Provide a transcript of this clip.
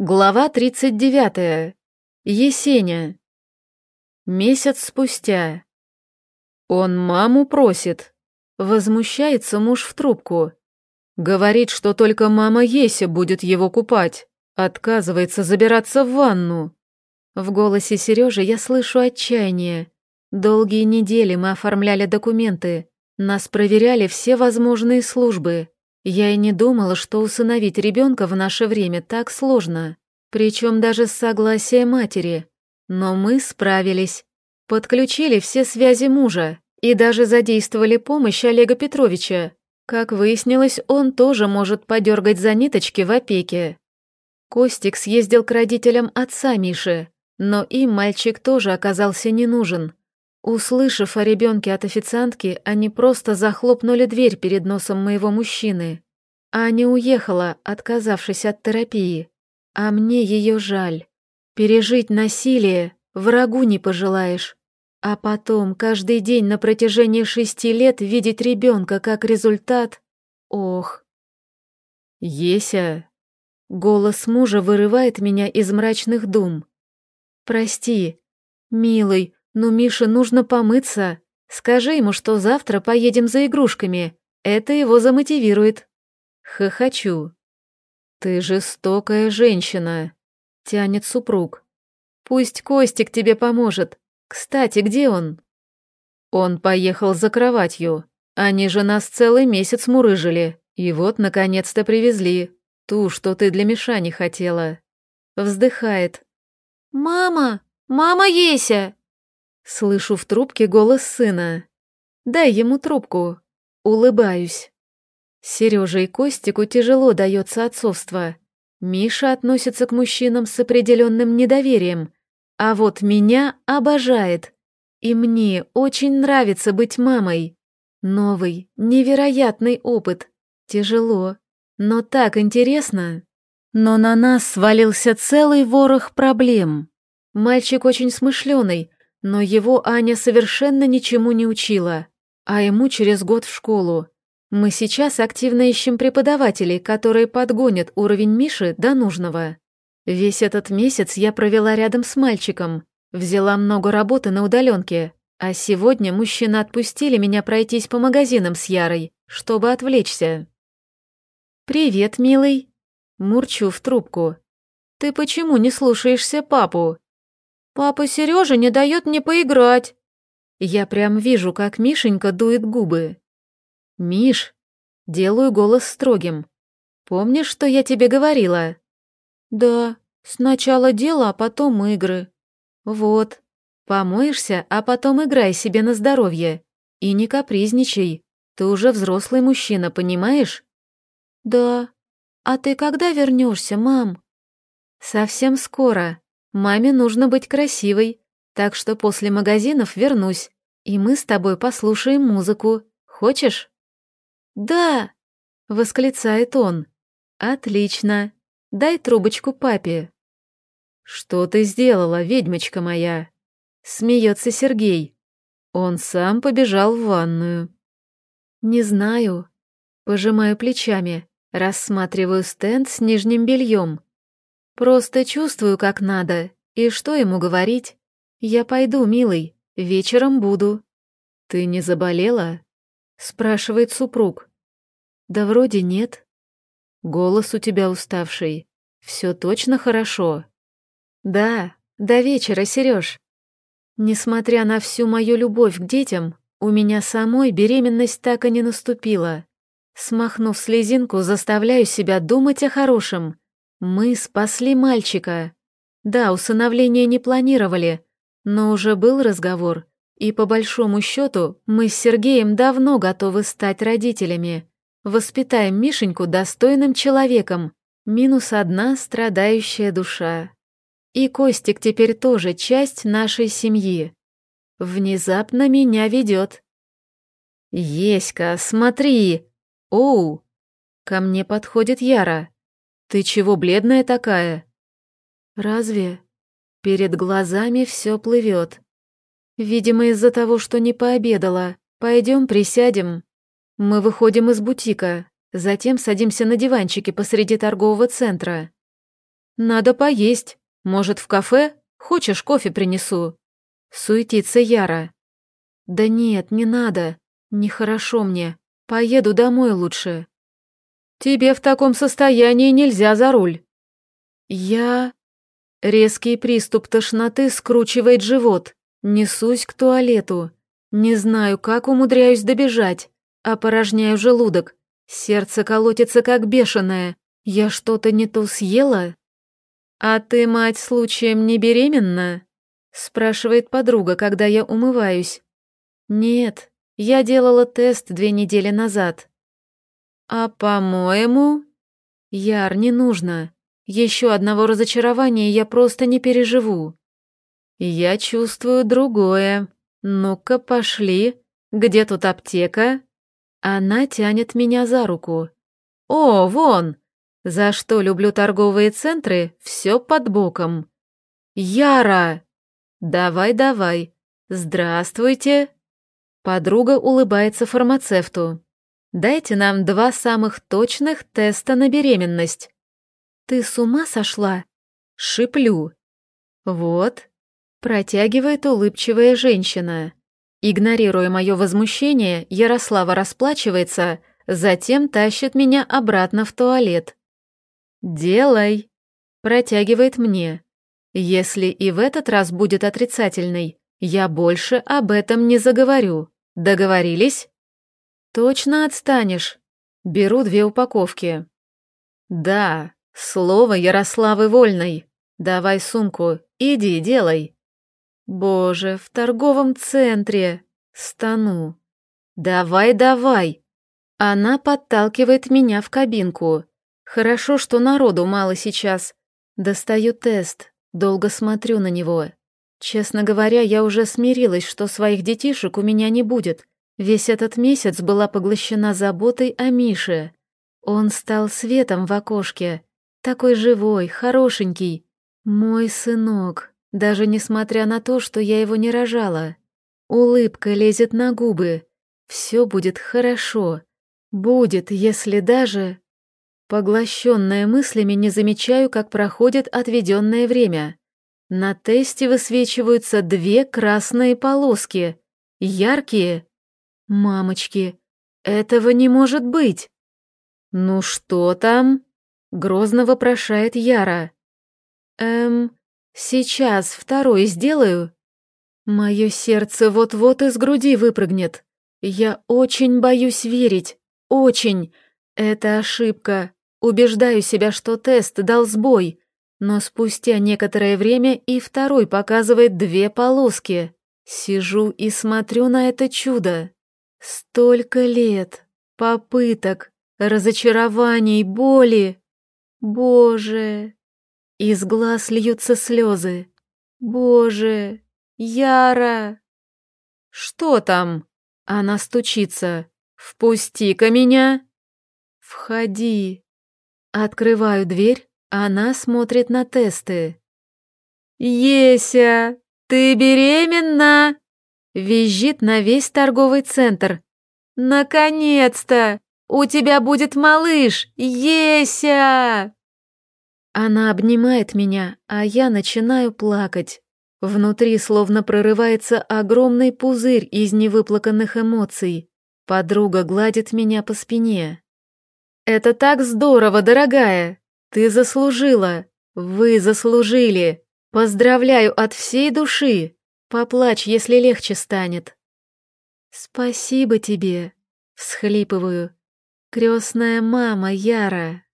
Глава 39. Есеня. Месяц спустя. Он маму просит. Возмущается муж в трубку. Говорит, что только мама Еся будет его купать. Отказывается забираться в ванну. В голосе Сережи я слышу отчаяние. Долгие недели мы оформляли документы. Нас проверяли все возможные службы. Я и не думала, что усыновить ребенка в наше время так сложно, причем даже с согласия матери. Но мы справились. Подключили все связи мужа и даже задействовали помощь Олега Петровича. Как выяснилось, он тоже может подергать за ниточки в опеке. Костик съездил к родителям отца Миши, но им мальчик тоже оказался не нужен. Услышав о ребенке от официантки, они просто захлопнули дверь перед носом моего мужчины. Аня уехала, отказавшись от терапии. А мне ее жаль. Пережить насилие врагу не пожелаешь. А потом каждый день на протяжении шести лет видеть ребенка как результат. Ох. Еся. Голос мужа вырывает меня из мрачных дум. Прости, милый, «Ну, Мише нужно помыться. Скажи ему, что завтра поедем за игрушками. Это его замотивирует». Хохочу. «Ты жестокая женщина», — тянет супруг. «Пусть Костик тебе поможет. Кстати, где он?» Он поехал за кроватью. Они же нас целый месяц мурыжили. И вот, наконец-то, привезли. Ту, что ты для Мишани хотела. Вздыхает. «Мама! Мама Еся!» Слышу в трубке голос сына. «Дай ему трубку». Улыбаюсь. Сереже и Костику тяжело дается отцовство. Миша относится к мужчинам с определенным недоверием, а вот меня обожает. И мне очень нравится быть мамой. Новый, невероятный опыт. Тяжело, но так интересно. Но на нас свалился целый ворох проблем. Мальчик очень смышленый, но его Аня совершенно ничему не учила, а ему через год в школу. Мы сейчас активно ищем преподавателей, которые подгонят уровень Миши до нужного. Весь этот месяц я провела рядом с мальчиком, взяла много работы на удаленке, а сегодня мужчины отпустили меня пройтись по магазинам с Ярой, чтобы отвлечься. «Привет, милый!» Мурчу в трубку. «Ты почему не слушаешься папу?» Папа Сережа не дает мне поиграть. Я прям вижу, как Мишенька дует губы. Миш, делаю голос строгим. Помнишь, что я тебе говорила? Да, сначала дело, а потом игры. Вот. Помоешься, а потом играй себе на здоровье. И не капризничай. Ты уже взрослый мужчина, понимаешь? Да. А ты когда вернешься, мам? Совсем скоро. Маме нужно быть красивой, так что после магазинов вернусь, и мы с тобой послушаем музыку. Хочешь?» «Да!» — восклицает он. «Отлично. Дай трубочку папе». «Что ты сделала, ведьмочка моя?» Смеется Сергей. Он сам побежал в ванную. «Не знаю». Пожимаю плечами, рассматриваю стенд с нижним бельем. Просто чувствую, как надо. И что ему говорить? Я пойду, милый. Вечером буду. Ты не заболела? Спрашивает супруг. Да вроде нет. Голос у тебя уставший. Все точно хорошо? Да, до вечера, Сереж. Несмотря на всю мою любовь к детям, у меня самой беременность так и не наступила. Смахнув слезинку, заставляю себя думать о хорошем, мы спасли мальчика. Да, усыновление не планировали, но уже был разговор, и по большому счету мы с Сергеем давно готовы стать родителями. Воспитаем Мишеньку достойным человеком, минус одна страдающая душа. И Костик теперь тоже часть нашей семьи. Внезапно меня ведет. «Еська, смотри! Оу!» Ко мне подходит Яра. «Ты чего бледная такая?» «Разве?» Перед глазами все плывет. Видимо, из-за того, что не пообедала. Пойдем присядем. Мы выходим из бутика, затем садимся на диванчике посреди торгового центра. Надо поесть. Может, в кафе? Хочешь, кофе принесу?» Суетится Яра. «Да нет, не надо. Нехорошо мне. Поеду домой лучше». «Тебе в таком состоянии нельзя за руль». «Я...» Резкий приступ тошноты скручивает живот. Несусь к туалету. Не знаю, как умудряюсь добежать. Опорожняю желудок. Сердце колотится как бешеное. Я что-то не то съела? «А ты, мать, случаем не беременна?» спрашивает подруга, когда я умываюсь. «Нет, я делала тест две недели назад». «А по-моему...» «Яр, не нужно. Еще одного разочарования я просто не переживу». «Я чувствую другое. Ну-ка, пошли. Где тут аптека?» Она тянет меня за руку. «О, вон! За что люблю торговые центры, все под боком. Яра! Давай, давай. Здравствуйте. Подруга улыбается фармацевту. Дайте нам два самых точных теста на беременность. Ты с ума сошла? Шиплю. Вот. Протягивает улыбчивая женщина. Игнорируя мое возмущение, Ярослава расплачивается, затем тащит меня обратно в туалет. «Делай!» Протягивает мне. Если и в этот раз будет отрицательный, я больше об этом не заговорю. Договорились? Точно отстанешь. Беру две упаковки. Да, слово Ярославы Вольной. Давай сумку, иди, делай. Боже, в торговом центре. Стану. Давай, давай. Она подталкивает меня в кабинку. Хорошо, что народу мало сейчас. Достаю тест, долго смотрю на него. Честно говоря, я уже смирилась, что своих детишек у меня не будет. Весь этот месяц была поглощена заботой о Мише. Он стал светом в окошке. Такой живой, хорошенький. Мой сынок, даже несмотря на то, что я его не рожала. Улыбка лезет на губы. Все будет хорошо. Будет, если даже... Поглощенная мыслями не замечаю, как проходит отведенное время. На тесте высвечиваются две красные полоски. Яркие. Мамочки, этого не может быть. «Ну что там?» — грозно вопрошает Яра. «Эм, сейчас второй сделаю». Мое сердце вот-вот из груди выпрыгнет. Я очень боюсь верить. Очень. Это ошибка. Убеждаю себя, что тест дал сбой, но спустя некоторое время и второй показывает две полоски. Сижу и смотрю на это чудо. Столько лет, попыток, разочарований, боли. Боже! Из глаз льются слезы. Боже! Яра! Что там? Она стучится. Впусти-ка меня. Входи. Открываю дверь, она смотрит на тесты. «Еся, ты беременна?» Визжит на весь торговый центр. «Наконец-то! У тебя будет малыш! Еся!» Она обнимает меня, а я начинаю плакать. Внутри словно прорывается огромный пузырь из невыплаканных эмоций. Подруга гладит меня по спине. «Это так здорово, дорогая! Ты заслужила! Вы заслужили! Поздравляю от всей души! Поплачь, если легче станет!» «Спасибо тебе!» — всхлипываю. «Крестная мама Яра!»